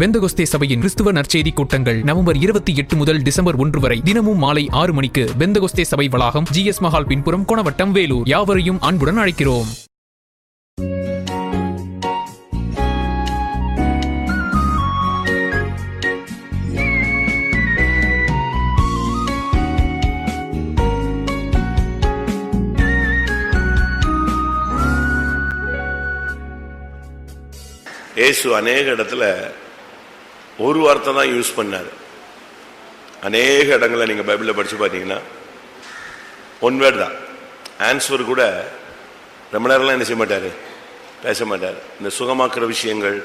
Pentecost சபையின் கிறிஸ்துவ நற்செய்தி கூட்டங்கள் நவம்பர் இருபத்தி எட்டு முதல் டிசம்பர் ஒன்று வரை தினமும் மாலை ஆறு மணிக்கு பெந்தகொஸ்தே சபை வளாகம் ஜி எஸ் மஹால் பின்புறம் கொணவட்டம் வேலூர். யாவரையும் அன்புடன் அழைக்கிறோம். இயேசு அநேக இடத்துல ஒரு வார்த்தை தான் யூஸ் பண்ணார். அநேக இடங்களில் நீங்கள் பைபிளில் படித்து பார்த்தீங்கன்னா ஒன் வேர்டு தான். ஆன்சர் கூட ரொம்ப நேரம்லாம் என்ன செய்ய மாட்டார்? பேச மாட்டார். இந்த சுகமாக்குற விஷயங்கள்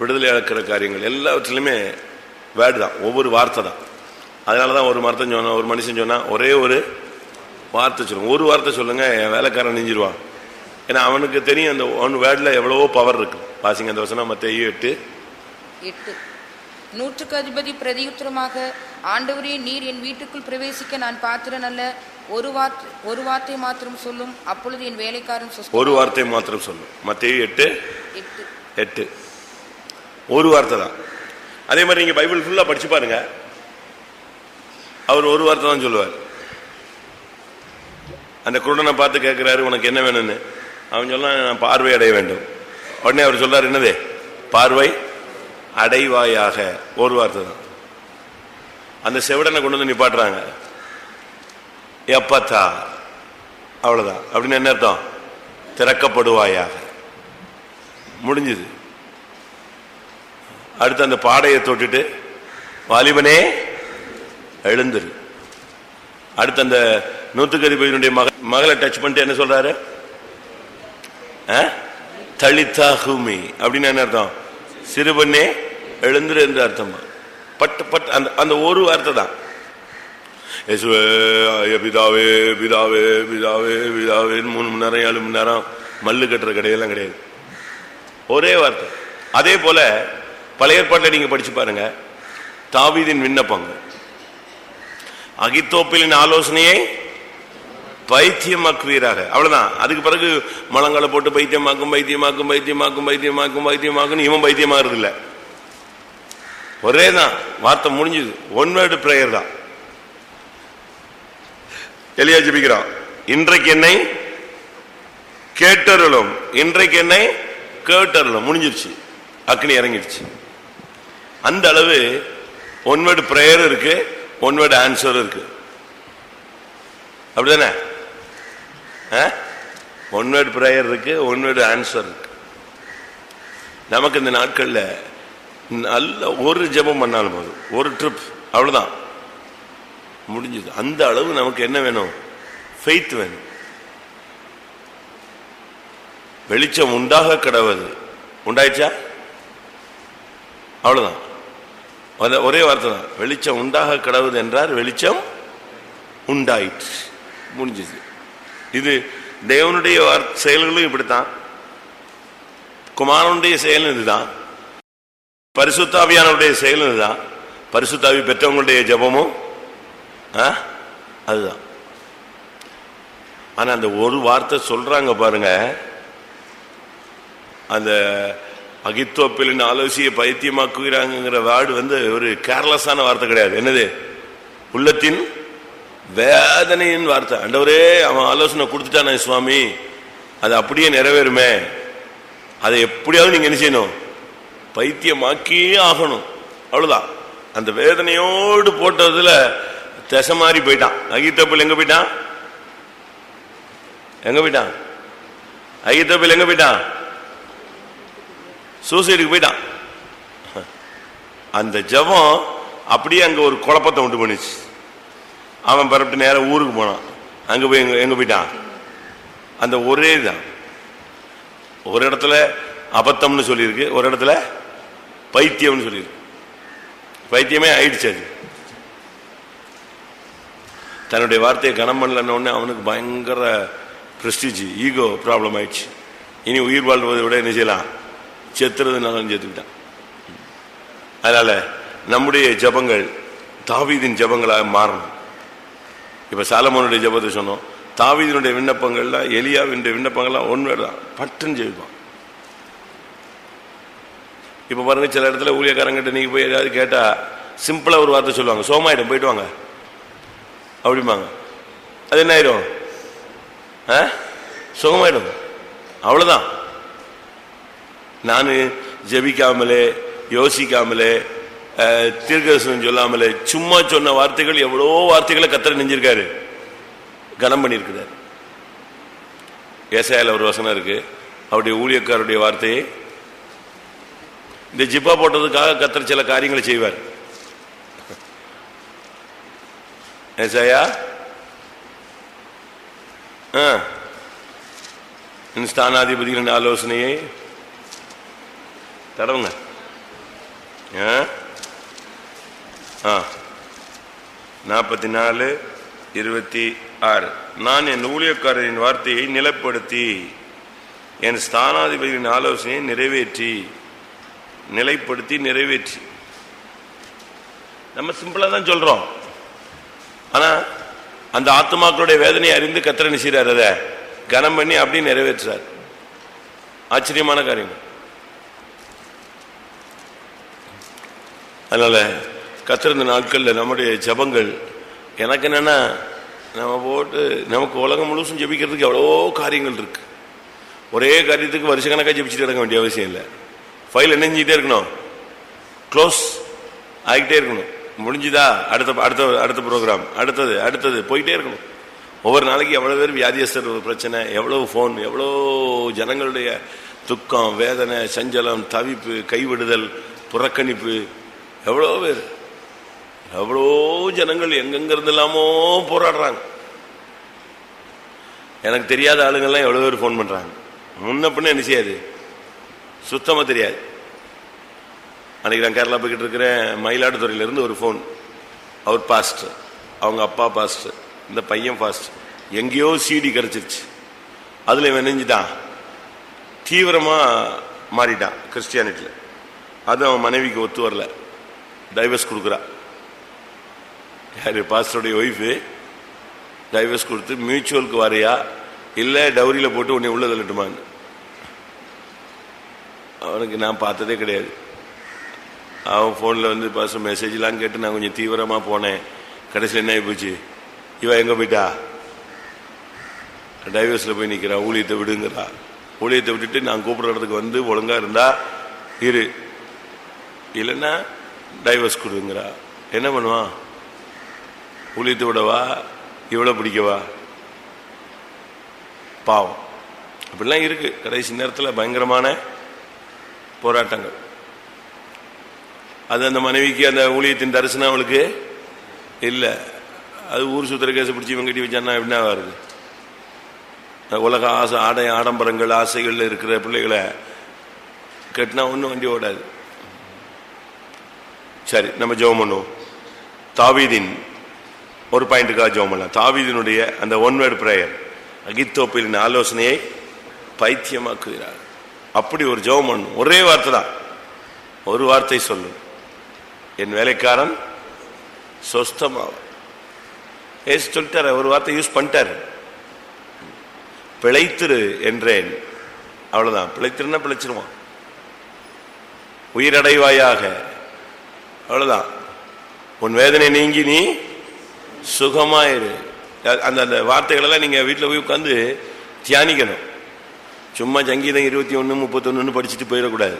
விடுதலை இழக்கிற காரியங்கள் எல்லாவற்றிலுமே வேர்டு தான். ஒவ்வொரு வார்த்தை தான். அதனால தான் ஒரு வார்த்தை சொன்னால் ஒரு மனுஷன் சொன்னால் ஒரே ஒரு வார்த்தை சொல்லுங்கள் ஒரு வார்த்தை சொல்லுங்கள் என் வேலைக்காரன் நெஞ்சிருவான். ஏன்னா அவனுக்கு தெரியும் அந்த ஒன் வேர்டில் எவ்வளவோ பவர் இருக்கு. வாசிங்க அந்த வசனம் மற்ற எட்டு. எட்டு. நூற்றுக்கு அதிபதி பிரதியுத்தரமாக ஆண்டவரே நீர் என் வீட்டுக்குள் பிரவேசிக்க நான் பாத்திரன் அல்ல. ஒரு வார்த்தை ஒரு வார்த்தை மாத்திரம் சொல்லும். அப்பொழுது என் வேலைக்காரன் ஒரு வார்த்தை மாத்திரம் சொல்லும். மற்ற எட்டு? எட்டு. எட்டு. ஒரு வார்த்தை தான். அதே மாதிரி நீங்க பைபிள் ஃபுல்லா படிச்சு பாருங்க. அவர் ஒரு வார்த்தை தான் சொல்லுவார். அந்த குருடனை பார்த்து கேட்கிறாரு உனக்கு என்ன வேணும்னு? அவன் சொல்ல நான் பார்வை அடைய வேண்டும். உடனே அவர் சொல்றாரு என்னது? பார்வை அடைவாயாக ஒரு வார்த்தை தான். அந்த செவிடனை கொண்டு வந்து நிப்பாட்டுறாங்க. எப்பத்தா? அவ்வளோதான் அப்படின்னு என்ன அர்த்தம்? திறக்கப்படுவாயாக. முடிஞ்சுது. அடுத்து அந்த பாடையை தொட்டுட்டு வாலிபனே எழுந்துரு. அடுத்து அந்த நூத்துக்கு அதிபதியினுடைய மக மகளை டச் பண்ணிட்டு என்ன சொல்றாரு? தளித்தா ஹூமி. அப்படின்னு என்ன அர்த்தம்? சிறுபண்ணே எழுந்துரு என்று அர்த்தமா. பட்டு பட்டு அந்த அந்த ஒரு வார்த்தை தான். பிதாவே பிதாவே பிதாவே பிதாவே மூணு மணி நேரம் ஏழு மணி நேரம். மல்லு கட்டுற கடையெல்லாம் கிடையாது. ஒரே வார்த்தை. அதே போல பழைய ஏற்பாட்டில் நீங்க படிச்சு பாருங்க. தாவீதின் விண்ணப்பங்க அகித்தோப்பிலின் ஆலோசனையை பைத்தியமாக்குவீராக அவ்வளவுதான். அதுக்கு பிறகு மலங்களை போட்டு பைத்தியமாக்கும் பைத்தியமாக்கும் பைத்தியமாக்கும் பைத்தியமாக்கும் பைத்தியமாக்கும் இவன் பைத்தியமாகறது இல்ல ஒரே தான் வார்த்தை முடிஞ்சது. ஒன் வேர்டு பிரேயர் தான். எளியா ஜபிக்கிறான். இன்றைக்கு என்னை கேட்டருளும். இன்றைக்கு என்னை கேட்டருளும். முடிஞ்சிருச்சு. அக்னி இறங்கிடுச்சு. அந்த அளவு ஒன் வேர்டு பிரேயர் இருக்கு. ஒன் வேர்டு ஆன்சர் இருக்கு. அப்படிதானே? ஒன் வேர்டு ப்ரேயர் இருக்கு ஒன் வேர்டு ஆன்சர் இருக்கு. நமக்கு இந்த நாட்களில் நல்ல ஒரு ஜெபம் பண்ணாலும் போதும். ஒரு ட்ரிப் அவ்வளோதான் முடிஞ்சது. அந்த அளவு நமக்கு என்ன வேணும்? ஃபெய்த் வேணும். வெளிச்சம் உண்டாக கிடவது. உண்டாயிச்சா அவ்வளோதான் ஒரே- வார்த்தை தான். வெளிச்சம் உண்டாக கடவுது என்றார் வெளிச்சம் உண்டாயிற்று. முடிஞ்சது. இது தேவனுடைய செயல்களும் இப்படித்தான். குமாரனுடைய செயலும் இதுதான். பரிசுத்தாவியானுடைய செயலும் இதுதான். பரிசுத்தாவி பெற்றவங்களுடைய ஜெபமும் ஆ? அதுதான். ஆனா அந்த ஒரு வார்த்தை சொல்றாங்க பாருங்க. அந்த அகித்தோப்பிலின் ஆலோசியை பைத்தியமாக்குகிறாங்கிற வார்டு வந்து ஒரு கேர்லெஸ்ஸான வார்த்தை கிடையாது. என்னது? உள்ளத்தின் வேதனையின் வார்த்தை. ஆண்டவரே அவன் ஆலோசனை கொடுத்துட்டானே சுவாமி. அது அப்படியே நிறைவேறுமே. அதை எப்படியாவது நீங்க என்ன செய்யணும்? பைத்தியமாக்கியே ஆகணும். அவ்வளவுதான். அந்த வேதனையோடு போட்டதுல திசை மாறி போயிட்டான். அகித்தப்பில் எங்க போயிட்டான்? எங்க போயிட்டான்? அகித்தப்பில் எங்க போயிட்டான்? சூசைடுக்கு போயிட்டான். அந்த ஜெபம் அப்படியே அங்க ஒரு குழப்பத்தை உண்டு பண்ணிச்சு. அவன் பரப்பிட்டு நேராக ஊருக்கு போனான். அங்க போய் எங்க போயிட்டான்? அந்த ஒரே தான் ஒரு இடத்துல அபத்தம்னு சொல்லியிருக்கு ஒரு இடத்துல பைத்தியம்னு சொல்லியிருக்கு. பைத்தியமே ஆயிடுச்சு அது. தன்னுடைய வார்த்தையை கனம் பண்ணலன்னொடனே அவனுக்கு பயங்கர பிரஸ்டிஜ் ஈகோ ப்ராப்ளம் ஆயிடுச்சு. இனி உயிர் வாழ்வதை விட என்ன செய்யலாம்? செத்துறதுனாலும் செத்துக்கிட்டான். அதனால நம்முடைய ஜபங்கள் தாவீதின் ஜபங்களாக மாறணும். இப்போ சாலமோனுடைய ஜபத்தை சொன்னோம். தாவீதினுடைய விண்ணப்பங்கள்லாம் எலியாவினுடைய விண்ணப்பங்கள்லாம் ஒன்று தான். பட்டுன்னு ஜெயிப்பான் இப்போ பாருங்க சில இடத்துல ஊழியக்காரங்கிட்ட நீங்க போய் ஏதாவது கேட்டா சிம்பிளா ஒரு வார்த்தை சொல்லுவாங்க. சோமாயிடும் போயிட்டு வாங்க. அப்படிம்பாங்க. அது என்ன ஆயிடும்? ஆ? சுகமாயிடும் அவ்வளோதான் நான் ஜெபிக்காமலே யோசிக்காமலே தீர்க்கதரிசனம் சொல்லாமலே சும்மா சொன்ன வார்த்தைகள் எவ்வளோ வார்த்தைகளை கத்திர நெஞ்சிருக்காரு. கனம் பண்ணியிருக்கிறார். ஏசாயில் ஒரு வசனம் இருக்கு. அவருடைய ஊழியக்காருடைய வார்த்தையை. இந்த ஜிப்பா போட்டதுக்காக கத்திர சில காரியங்களை செய்வார். ஏசாயா? ஆ. இந்த ஸ்தானாதிபதிகளின் ஆலோசனையை. தடவுங்க. ஆ? ஆ. நாற்பத்தி நாலு இருபத்தி ஆறு நான் என் ஊழியக்காரரின் வார்த்தையை நிலைப்படுத்தி என் ஸ்தானாதிபதியின் ஆலோசனையை நிறைவேற்றி நிலைப்படுத்தி நிறைவேற்றி. நம்ம சிம்பிளாக தான் சொல்கிறோம் ஆனால் அந்த ஆத்மாக்களுடைய வேதனையை அறிந்து கத்திர நிசைறார் அதை? கனம் பண்ணி அப்படியே நிறைவேற்றுறார். ஆச்சரியமான காரியம் அதனால கத்திருந்த நாட்களில் நம்முடைய ஜபங்கள் எனக்கு என்னென்னா நம்ம போட்டு நமக்கு உலகம் முழுசும் ஜெபிக்கிறதுக்கு எவ்வளோ காரியங்கள் இருக்குது ஒரே காரியத்துக்கு வருஷக்கணக்காக ஜெபிச்சுட்டு கிடக்க வேண்டிய அவசியம் இல்லை. ஃபைல் என்னஞ்சிட்டே இருக்கணும். க்ளோஸ் ஆகிட்டே இருக்கணும். முடிஞ்சுதா? அடுத்த அடுத்த அடுத்த ப்ரோக்ராம் அடுத்தது அடுத்தது. போயிட்டே இருக்கணும். ஒவ்வொரு நாளைக்கு எவ்வளோ பேர் வியாதியஸ்தர் ஒரு பிரச்சனை. எவ்வளோ ஃபோன் எவ்வளோ ஜனங்களுடைய துக்கம் வேதனை சஞ்சலம் தவிப்பு கைவிடுதல் புறக்கணிப்பு. எவ்வளோ பேர். எவ்வளோ ஜனங்கள் எங்கெங்கிருந்து இல்லாமோ போராடுறாங்க. எனக்கு தெரியாத ஆளுங்கெல்லாம் எவ்வளோ பேர் ஃபோன் பண்ணுறாங்க முன்ன பின்ன என்ன செய்யாது? சுத்தமாக தெரியாது. அன்றைக்கி நான் கேரளா போய்கிட்டு இருக்கிறேன் மயிலாடுதுறையிலேருந்து ஒரு ஃபோன். அவர் பாஸ்ட் அவங்க அப்பா பாஸ்ட் இந்த பையன் பாஸ்ட் எங்கேயோ சிடி கிடச்சிருச்சு. அதில் இவன் நெஞ்சிட்டான் தீவிரமாக மாறிட்டான் கிறிஸ்டியானிட்டியில் அது அவன் மனைவிக்கு ஒத்து வரல. டைவர்ஸ் கொடுக்குறா. யாரு பாஸ்டருடைய ஒய்ஃபு டைவர்ஸ் கொடுத்து மியூச்சுவலுக்கு வரையா? இல்லை டவுரியில் போட்டு உன்னை உள்ள தள்ளட்டுமான்னு? அவனுக்கு நான் பார்த்ததே கிடையாது. அவன் ஃபோனில் வந்து பாச மெசேஜ்லாம் கேட்டு நான் கொஞ்சம் தீவிரமாக போனேன். கடைசியில் என்ன ஆகி போச்சு? இவன் எங்கே போயிட்டா? டைவர்ஸில் போய் நிற்கிறான் ஊழியத்தை விடுங்கிறா. ஊழியத்தை விட்டுட்டு நான் கூப்பிட்ற இடத்துக்கு வந்து ஒழுங்காக இருந்தா இரு. இல்லைன்னா டைவர்ஸ் கொடுங்கிறா. என்ன பண்ணுவான்? ஊழியத்தை விடவா? இவ்வளோ பிடிக்கவா? பாவம். அப்படிலாம் இருக்கு. கடைசி நேரத்தில் பயங்கரமான போராட்டங்கள். அது அந்த மனைவிக்கு அந்த ஊழியத்தின் தரிசனம் அவளுக்கு இல்லை. அது ஊர் சுத்திர கேச பிடிச்சி இவங்க கட்டி வச்சான்னா என்ன வருது உலக ஆசை ஆடை ஆடம்பரங்கள் ஆசைகள் இருக்கிற பிள்ளைகளை கட்டினா ஒன்றும் வண்டி ஓடாது. சரி நம்ம ஜெபம் பண்ணுவோம். தாவீதின் ஒரு பாயிண்ட்டுக்காக ஜோம் பண்ணலாம். தாவீதினுடைய அந்த ஒன் வேர்டு ப்ரேயர் அகித்தோப்பிலின் ஆலோசனையை பைத்தியமாக்குகிறார். அப்படி ஒரு ஜோம் பண்ணும். ஒரே வார்த்தை தான். ஒரு வார்த்தை சொல்லு என் வேலைக்காரன் சொஸ்தமாவ ஏசு சொல்லிட்டாரு ஒரு வார்த்தை யூஸ் பண்ணிட்டாரு. பிழைத்திரு என்றேன். அவ்வளோதான் பிழைத்திருந்தா பிழைச்சிருவான். உயிரடைவாயாக. அவ்வளோதான் உன் வேதனை நீங்கி நீ சுகமாயிரு. அந்த அந்த வார்த்தைகளெல்லாம் நீங்கள் வீட்டில் போய் உட்காந்து தியானிக்கணும். சும்மா சங்கீதம் இருபத்தி ஒன்று முப்பத்தொன்னு படிச்சுட்டு போயிடக்கூடாது.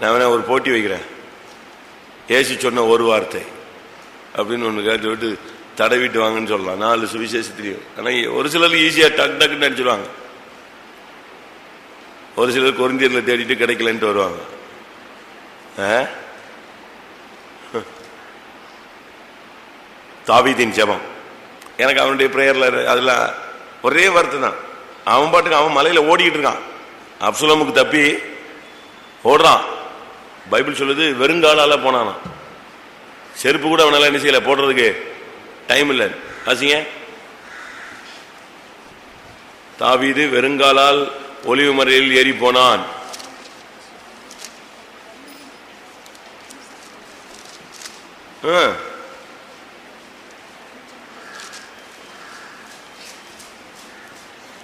நான் வேணா ஒரு போட்டி வைக்கிறேன். ஏசி சொன்ன ஒரு வார்த்தை. அப்படின்னு ஒன்று கேட்டு விட்டு தடவிட்டு வாங்கன்னு சொல்லலாம். நாலு சுவிசேஷத்துலையும். ஆனால் ஒரு சிலர் ஈஸியாக டக் டக்குன்னு அடிச்சிருவாங்க. ஒரு சிலர் குறைந்தீரில் தேடிட்டு கிடைக்கலன்ட்டு வருவாங்க. தாவீதின் ஜபம். எனக்கு அவனுடைய பிரேயர்ல அதெல்லாம் ஒரே வார்த்தை தான். அவன் பாட்டுக்கு அவன் மலையில் ஓடிக்கிட்டு இருக்கான். அப்சுலமுக்கு தப்பி ஓடுறான். பைபிள் சொல்லுது வெறுங்காலால் போனானான் செருப்பு கூட அவனால் என்ன செய்யலை போடுறதுக்கு டைம் இல்லை. ஆசிங்க தாவீது வெறுங்காலால் ஒளிவு மறையில் ஏறி போனான். ஆ.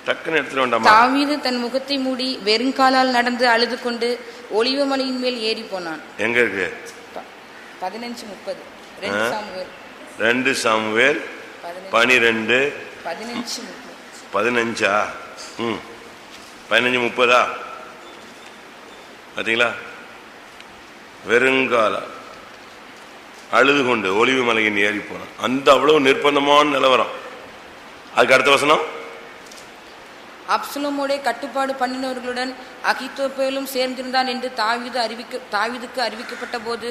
டக்குன்னு எடுத்துட்டு வேண்டாமா தாவீது தன் முகத்தை மூடி வெறுங்காலால் நடந்து அழுது கொண்டு ஒளிவு மலையின் மேல் ஏறி போனான். எங்க இருக்கு? பதினஞ்சு முப்பது. ரெண்டு சாமுவேல். ரெண்டு சாமுவேல் பனிரெண்டு. பதினஞ்சா ம். பதினஞ்சு முப்பதா? பார்த்தீங்களா வெறுங்கால. அழுது கொண்டு ஒளிவு மலையின் ஏறி போனான். அந்த அவ்வளவு நிர்பந்தமான நிலவரம். அதுக்கு அடுத்த வசனம்? அப்சலோமோடே கட்டுப்பாடு பண்ணினவர்களுடன் அகித்தோப்பேலும் சேர்ந்திருந்தான் என்று தாவிது அறிவிக்க தாவிதுக்கு அறிவிக்கப்பட்ட போது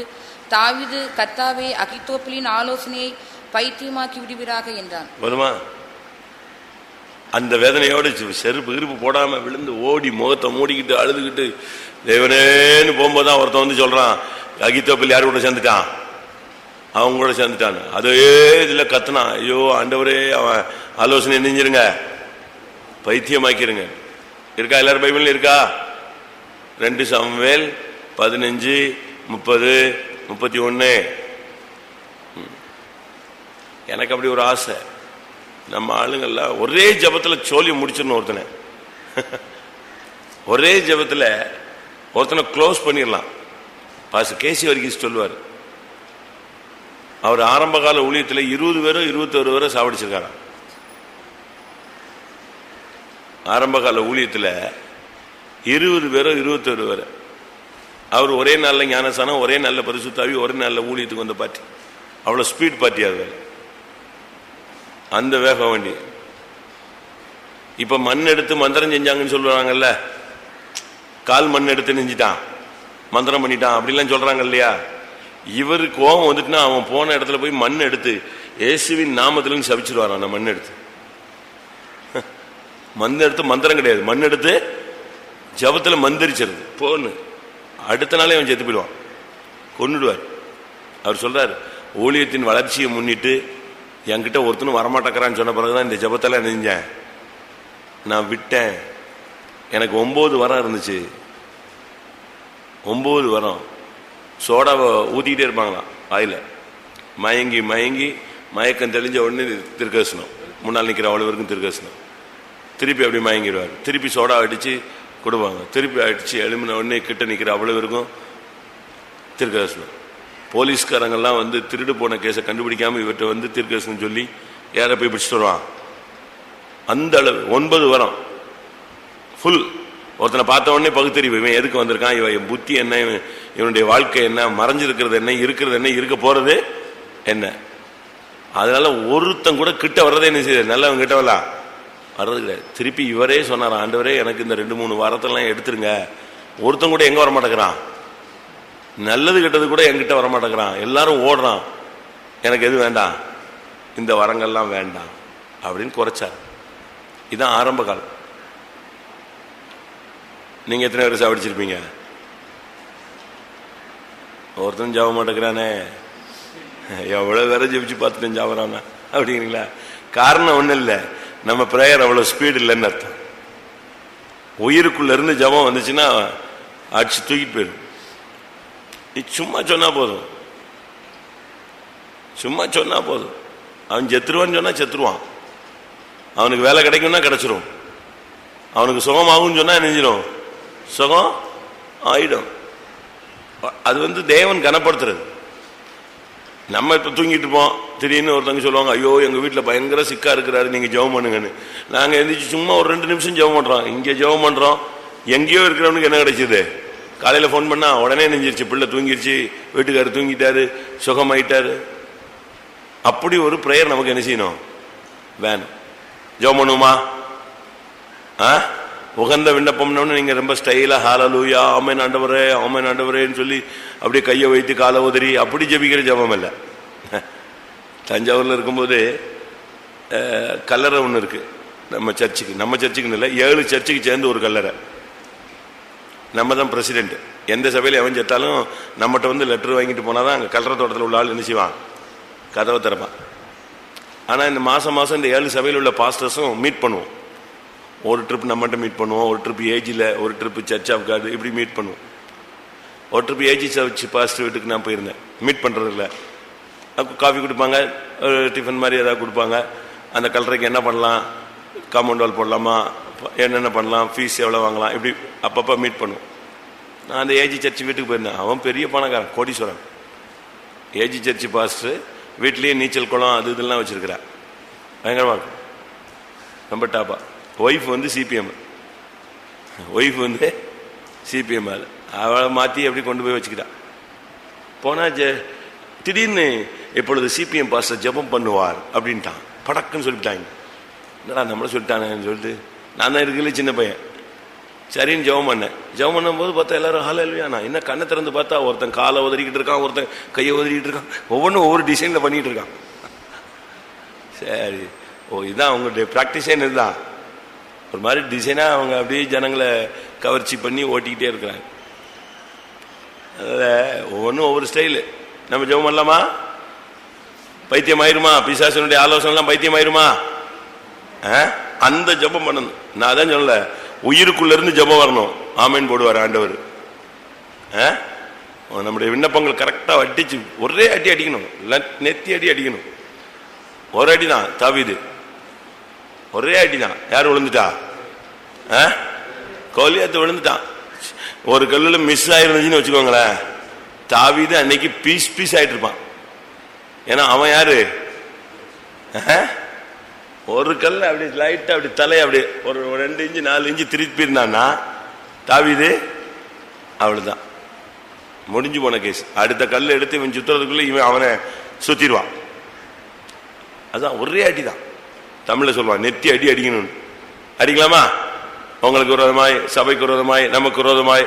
தாவிது கத்தாவே அகித்தோப்பிலின் ஆலோசனையை பைத்தியமாக்கி விடுவீராக என்றான். வருமா? அந்த வேதனையோடு செருப்பு இருப்பு போடாம விழுந்து ஓடி முகத்தை மூடிக்கிட்டு அழுதுகிட்டு தேவனேன்னு போகும்போது தான் ஒருத்தன் வந்து சொல்றான் அகித்தோப்பில் யாரு கூட சேர்ந்துட்டான்? அவங்க கூட சேர்ந்துட்டான் அதே இதுல கத்துனான். ஐயோ ஆண்டவரே அவன் ஆலோசனை நெஞ்சிருங்க. பைத்தியமாக்கிருங்க. இருக்கா? எல்லாரும் பைபிள் இருக்கா? ரெண்டு சமவேல் பதினஞ்சு முப்பது முப்பத்தி ஒன்னு எனக்கு அப்படி ஒரு ஆசை. நம்ம ஆளுங்கள்லாம் ஒரே ஜபத்தில் சோழி முடிச்சிடணும் ஒருத்தனை. ஒரே ஜபத்தில் ஒருத்தனை க்ளோஸ் பண்ணிடலாம். பாச கேசி வரைக்கும் சொல்லுவார். அவர் ஆரம்ப கால ஊழியத்தில் இருபது பேரும் இருபத்தொரு பேரும் சாவடிச்சிருக்காராம். ஆரம்பகால ஊழியத்தில் இருபது பேரோ இருபத்தொரு பேரோ. அவர் ஒரே நாளில் ஞானசானம் ஒரே நல்ல பரிசுத்தாவி ஒரே நாளில் ஊழியத்துக்கு வந்த பார்ட்டி அவ்வளோ ஸ்பீட் பார்ட்டி அது. அந்த வேக வண்டி. இப்போ மண் எடுத்து மந்திரம் செஞ்சாங்கன்னு சொல்லுவாங்கல்ல கால் மண் எடுத்து நெஞ்சிட்டான். மந்திரம் பண்ணிட்டான். அப்படிலாம் சொல்கிறாங்க இல்லையா? இவருக்கு கோபம் வந்துட்டுனா அவன் போன இடத்துல போய் மண் எடுத்து இயேசுவின் நாமத்துல சவிச்சிருவார் அந்த மண் எடுத்து. மண் எடுத்து மந்திரம் கிடையாது. மண் எடுத்து ஜபத்தில் மந்திரிச்சிருது. போன்னு. அடுத்த நாளே அவன் செத்து போயிடுவான். கொண்டுடுவார் அவர் சொல்றார் ஊழியத்தின் வளர்ச்சியை முன்னிட்டு என்கிட்ட ஒருத்தனும் வரமாட்டேக்கிறான்னு சொன்ன பிறகுதான் இந்த ஜபத்தெல்லாம் நெஞ்சேன் நான் விட்டேன். எனக்கு ஒம்பது வரம் இருந்துச்சு. ஒம்பது வரம். சோடாவை ஊற்றிக்கிட்டே இருப்பாங்களாம் வாயில். மயங்கி மயங்கி மயக்கம் தெளிஞ்ச உடனே திருக்கசனம். முன்னால் நிற்கிற அவ்வளோ வரைக்கும் திருக்கசனம். திருப்பி அப்படி மயங்கிடுவார். திருப்பி சோடா அடிச்சு கொடுப்பாங்க. திருப்பி அடிச்சு எழுமின உடனே கிட்ட நிற்கிற அவ்வளோ இருக்கும் திருக்கசனம் போலீஸ்காரங்கெல்லாம் வந்து திருடு போன கேஸை கண்டுபிடிக்காம இவர்கிட்ட வந்து திருக்கசனம் சொல்லி யாரை போய் பிடிச்சிட்டு வருவான்? அந்த அளவு ஒன்பது வரம். ஃபுல் ஒருத்தனை பார்த்த உடனே பகுத்தறிவு. இவன் எதுக்கு வந்திருக்கான்? இவன் என் புத்தி என்ன? இவன் இவனுடைய வாழ்க்கை என்ன? மறைஞ்சிருக்கிறது என்ன? இருக்கிறது என்ன? இருக்க போறது என்ன? அதனால ஒருத்தன் கூட கிட்ட வர்றதே என்ன செய்யுது? நல்லவன் கிட்ட வரலாம் வர்றது கிடையாது. திருப்பி இவரே சொன்னார் ஆண்டவரே எனக்கு இந்த ரெண்டு மூணு வாரத்தெல்லாம் எடுத்துருங்க. ஒருத்தன் கூட எங்கே வர மாட்டேங்கிறான் நல்லது கெட்டது கூட என்கிட்ட வர மாட்டேங்கிறான் எல்லாரும் ஓடுறான். எனக்கு எது வேண்டாம்? இந்த வரங்கள்லாம் வேண்டாம். அப்படின்னு குறைச்சார். இதுதான் ஆரம்ப காலம். நீங்கள் எத்தனை பேர் சாப்பிடிச்சிருப்பீங்க? ஒருத்தன் ஜாப மாட்டேங்கிறானே. எவ்வளோ வேற ஜெபிச்சு பார்த்துட்டேன் ஜாபரானா அப்படிங்கிறீங்களா? காரணம் ஒன்றும் இல்லை. நம்ம பிரேயர் அவ்வளவு ஸ்பீடு இல்லைன்னு அர்த்தம். உயிருக்குள்ள இருந்து ஜபம் வந்துச்சுன்னா அடிச்சு தூக்கிட்டு போயிடும். நீ சும்மா சொன்னா போதும். சும்மா சொன்னா போதும். அவன் செத்துருவான்னு சொன்னா செத்துருவான். அவனுக்கு வேலை கிடைக்கும்னா கிடைச்சிரும். அவனுக்கு சுகமாகும்னு சொன்னா நெஞ்சிடும் சுகம் ஆயிடும். அது வந்து தேவன் கனப்படுத்துறது. நம்ம இப்போ தூங்கிட்டு இருப்போம் திடீர்னு ஒருத்தவங்க சொல்லுவாங்க ஐயோ எங்கள் வீட்டில் பயங்கர சிக்கா இருக்கிறாரு நீங்கள் ஜெபம் பண்ணுங்கன்னு. நாங்கள் எந்திரிச்சு சும்மா ஒரு ரெண்டு நிமிஷம் ஜெபம் பண்ணுறோம் இங்கே ஜெபம் பண்ணுறோம் எங்கேயோ இருக்கிறவனுக்கு என்ன கிடைச்சிது? காலையில் ஃபோன் பண்ணா உடனே நெஞ்சிருச்சு பிள்ளை தூங்கிருச்சு வீட்டுக்காரர் தூங்கிட்டாரு சுகமாயிட்டாரு. அப்படி ஒரு ப்ரேயர் நமக்கு என்ன செய்யணும்? வேணும். ஜெபம் பண்ணுமா ஆ? உகந்த விண்ணப்பம்னு நீங்க ரொம்ப ஸ்டைலா ஹாலலூயா ஆமேன் ஆண்டவரே ஆமேன் ஆண்டவரேன்னு சொல்லி அப்படியே கையை வைத்து காலை உதறி அப்படி ஜெபிக்கிற ஜெபம் இல்லை. தஞ்சாவூர்ல இருக்கும்போது கல்லறை ஒன்று இருக்கு. நம்ம சர்ச்சுக்கு நம்ம சர்ச்சுக்குன்னு இல்லை ஏழு சர்ச்சுக்கு சேர்ந்து ஒரு கல்லறை. நம்ம தான் பிரசிடெண்ட் எந்த சபையில் எவன் செத்தாலும் நம்மகிட்ட வந்து லெட்டர் வாங்கிட்டு போனால் தான் அங்கே கல்லறை தோட்டத்தில் உள்ள ஆள் என்ன செய்வான்? கதவை திறப்பான். ஆனால் இந்த மாதம் மாதம் இந்த ஏழு சபையில் உள்ள பாஸ்டர்ஸும் மீட் பண்ணுவோம். ஒரு ட்ரிப் நம்மகிட்ட மீட் பண்ணுவோம் ஒரு ட்ரிப் ஏஜில் ஒரு ட்ரிப் சர்ச் ஆஃப் கார்டு இப்படி மீட் பண்ணுவோம். ஒரு ட்ரிப் ஏஜி சர்ச் பாஸ்டர் வீட்டுக்கு நான் போயிருந்தேன். மீட் பண்ணுறதில்ல காஃபி கொடுப்பாங்க டிஃபன் மாதிரி ஏதாவது கொடுப்பாங்க. அந்த கலரைக்கு என்ன பண்ணலாம்? காம்பவுண்ட் வால் போடலாமா? என்னென்ன பண்ணலாம்? ஃபீஸ் எவ்வளோ வாங்கலாம்? இப்படி அப்பப்போ மீட் பண்ணுவோம். நான் அந்த ஏஜி சர்ச் வீட்டுக்கு போயிருந்தேன். அவன் பெரிய பணக்காரன் கோடீஸ்வரன். ஏஜி சர்ச் பாஸ்டர் வீட்லேயே நீச்சல் குளம் அது இதெல்லாம் வச்சுருக்கிறான் பயங்கரமாக இருக்கும். ரொம்ப டாப்பாக ஒய்ஃப் வந்து சிபிஎம் ஒய்ஃப் வந்து சிபிஎம் ஆள். அவளை மாற்றி அப்படி கொண்டு போய் வச்சுக்கிட்டா? போனால் ஜ திடீர்னு இப்பொழுது சிபிஎம் பாஸ்டர் ஜெபம் பண்ணுவார் அப்படின்ட்டான். படக்குன்னு சொல்லிட்டாங்க. என்னடா நம்மளை சொல்லிட்டானேன்னு சொல்லிட்டு நான் தான் இருக்கல சின்ன பையன். சரின்னு ஜெபம் பண்ணேன். ஜெபம் பண்ணும்போது பார்த்தா எல்லாரும் ஹால இல்லையா நான் என்ன கண்ணை திறந்து பார்த்தா ஒருத்தன் காலை உதறிக்கிட்டு இருக்கான் ஒருத்தன் கையை உதறிக்கிட்டு இருக்கான். ஒவ்வொன்றும் ஒவ்வொரு டிசைனில் பண்ணிகிட்டு இருக்கான். சரி. ஓ இதான் அவங்களுடைய ப்ராக்டிஸே இதுதான் ஒரு மாதிரி டிசைனாக அவங்க அப்படியே ஜனங்களை கவர்ச்சி பண்ணி ஓட்டிக்கிட்டே இருக்கிறாங்க. அதில் ஒவ்வொன்றும் ஒவ்வொரு ஸ்டைலு நம்ம ஜெபம் பண்ணலாமா? பைத்தியம் ஆயிருமா பிசாசனுடைய ஆலோசனைலாம் பைத்தியம் ஆயிருமா ஆ? அந்த ஜெபம் பண்ணணும். நான் அதான் சொல்லல. உயிருக்குள்ளேருந்து ஜபம் ஜெபம் வரணும். ஆமேன் போடுவார் ஆண்டவர். ஆ? நம்முடைய விண்ணப்பங்கள் கரெக்டாக அடிச்சு ஒரே அடி அடிக்கணும். நெத்தி அடி அடிக்கணும். ஒரு அடி தான் தாவிது. ஒரே அடி தான். யார் விழுந்துட்டா? ஆ? கோலியாத்து விழுந்துட்டான். ஒரு கல்லுல மிஸ் ஆயிருந்துச்சுன்னு வச்சுக்கோங்களேன். தாவிது அன்னைக்கு பீஸ் பீஸ் ஆயிட்டு இருப்பான். ஏன்னா அவன் யாரு? ஆ? ஒரு கல் அப்படி லைட்டாக அப்படி தலை அப்படி ஒரு ரெண்டு இன்ச்சு நாலு இன்ச்சு திருப்பி இருந்தான்னா தாவிது அவ்வளவுதான் முடிஞ்சு போன கேஸ் அடுத்த கல் எடுத்து இவன் சுத்துறதுக்குள்ள இவன் அவனை சுத்திடுவான். அதுதான் ஒரே அடி தான். தமிழ்ல சொல்லுவான் நெத்தி அடி அடிக்கணும் அடிக்கலாமா? உங்களுக்கு விரோதமாய் சபைக்கு விரோதமாய் நமக்கு விரோதமாய்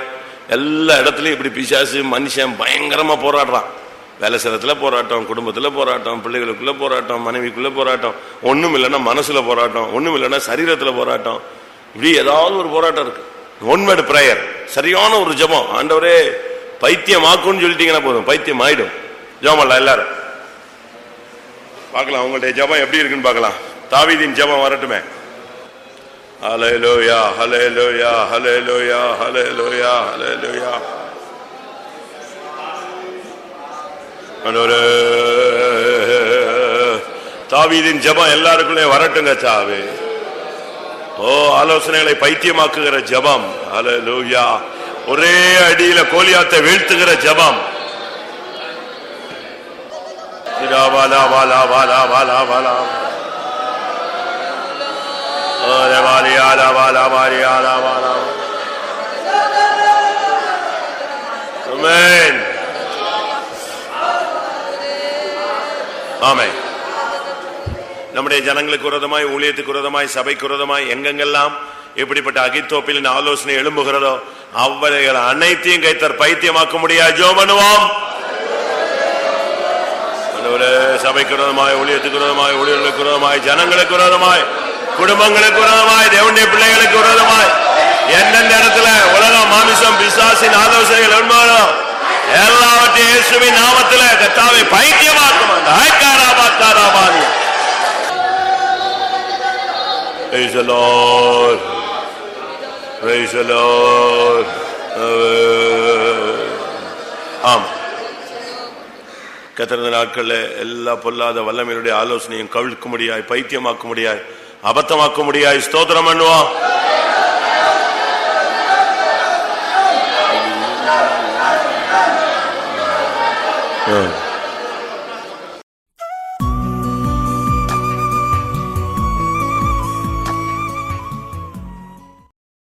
எல்லா இடத்துலையும் இப்படி பிசாசு மனுஷன் பயங்கரமா போராடுறான். வேலை ஸ்தலத்துல போராட்டம் குடும்பத்துல போராட்டம் பிள்ளைகளுக்குள்ள போராட்டம் மனைவிக்குள்ள போராட்டம். ஒண்ணும் இல்லைன்னா மனசுல போராட்டம் ஒண்ணும் இல்லைன்னா சரீரத்துல போராட்டம். இப்படி ஏதாவது ஒரு போராட்டம் இருக்கு. ஒன்மேடு பிரேயர் சரியான ஒரு ஜெபம். ஆண்டவரே பைத்தியம் ஆக்கும்னு சொல்லிட்டீங்கன்னா போதும். பைத்தியம் ஆயிடும் ஜெபம் எல்லாரும். பார்க்கலாம் உங்களுடைய ஜெபம் எப்படி இருக்குன்னு பார்க்கலாம். தாவிதின் ஜபம் வரட்டுமே. ஹalleluya ஹalleluya ஹalleluya ஹalleluya ஹalleluya. ஆண்டவரே தாவீதின் ஜெபம் எல்லாருக்குள்ளே வரட்டுங்க சாவே ஓ ஆலோசனைகளை பைத்தியமாக்குகிற ஜெபம். ஹalleluya. ஒரே அடியில கோலியாத்தை வீழ்த்துகிற ஜபம். வாலா வாலா வாலா வாலா வாலா Amen. வாலி நம்முடைய ஜனங்களுக்கு உரதமாய் ஊழியத்துக்கு உரதமாய் சபைக்கு உரதமாய் எங்கெங்கெல்லாம் எப்படிப்பட்ட அகித்தோப்பிலின் ஆலோசனை எழும்புகிறதோ அவ்வளைகள் அனைத்தையும் கைத்தர் பைத்தியமாக்க முடியாது. ஜோ பண்ணுவோம். சபைக்கு விரோதமாய் ஊழியத்துக்கு விரோதமாய் ஊழியர்களுக்கு விரோதமாய் ஜனங்களுக்கு விரோதமாய் குடும்பங்களுக்கு விரோதமாய் தேவனுடைய பிள்ளைகளுக்கு விரோதமாய் எந்தெந்த இடத்துல உலகம் மாமிசம் பிசாசின் ஆலோசனைகள் உண்மையோ எல்லாவற்றையும் இயேசுவின் நாமத்துல கத்தாவை பைத்தியமாக்கும் அந்த ஆய்காராபாத்தாராபாதி Praise the Lord. Praise the Lord. ஆம் கத்திரந்த நாட்கள்ல எல்லா பொல்லாத வல்லமையினுடைய ஆலோசனையும் கவிழ்க்க முடியாய் பைத்தியமாக்க முடியாய் அபத்தமாக்க முடியாய் ஸ்தோத்திரம் பண்ணுவோம் ஆ.